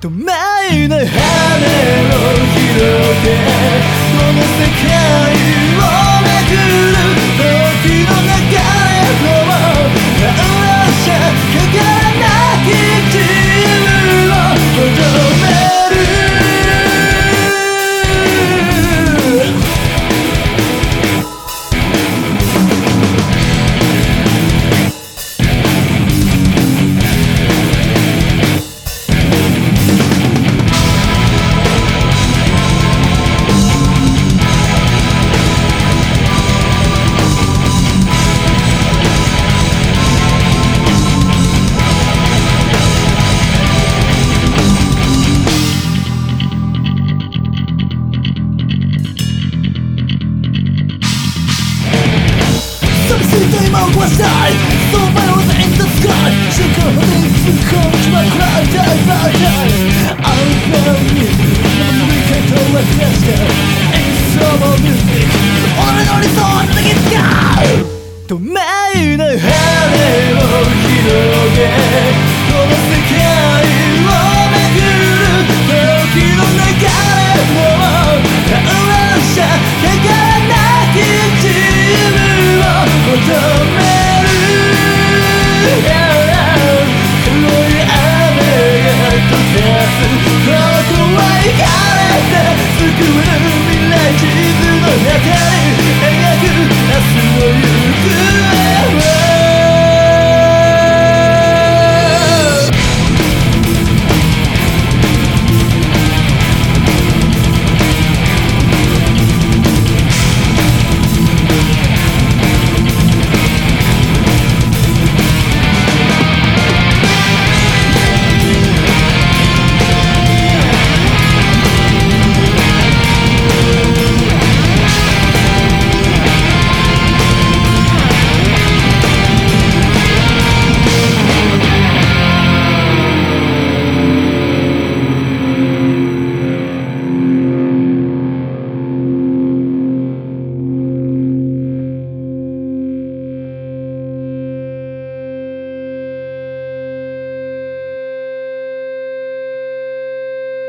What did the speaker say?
と前の羽を広げこの世界をしい今を壊したい So my was in the sky. 瞬間まで突っ込んじまくらいたいバージョン I'm very new 眠り方は出した It's all music 俺の理想の時使う